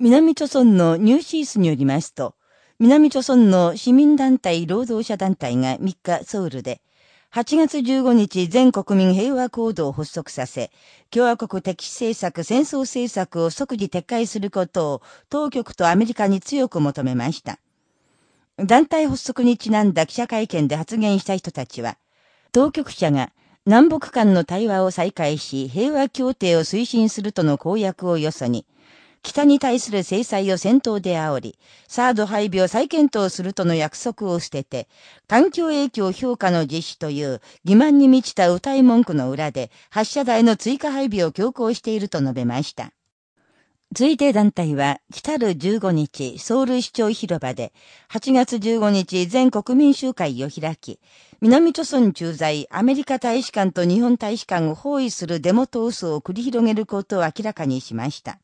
南朝村のニューシースによりますと、南朝村の市民団体労働者団体が3日ソウルで、8月15日全国民平和行動を発足させ、共和国敵視政策、戦争政策を即時撤回することを当局とアメリカに強く求めました。団体発足にちなんだ記者会見で発言した人たちは、当局者が南北間の対話を再開し、平和協定を推進するとの公約をよそに、北に対する制裁を先頭で煽り、サード配備を再検討するとの約束を捨てて、環境影響評価の実施という欺瞞に満ちた歌い文句の裏で、発射台の追加配備を強行していると述べました。ついで団体は、来たる15日、ソウル市長広場で、8月15日全国民集会を開き、南朝村駐在アメリカ大使館と日本大使館を包囲するデモ闘争を繰り広げることを明らかにしました。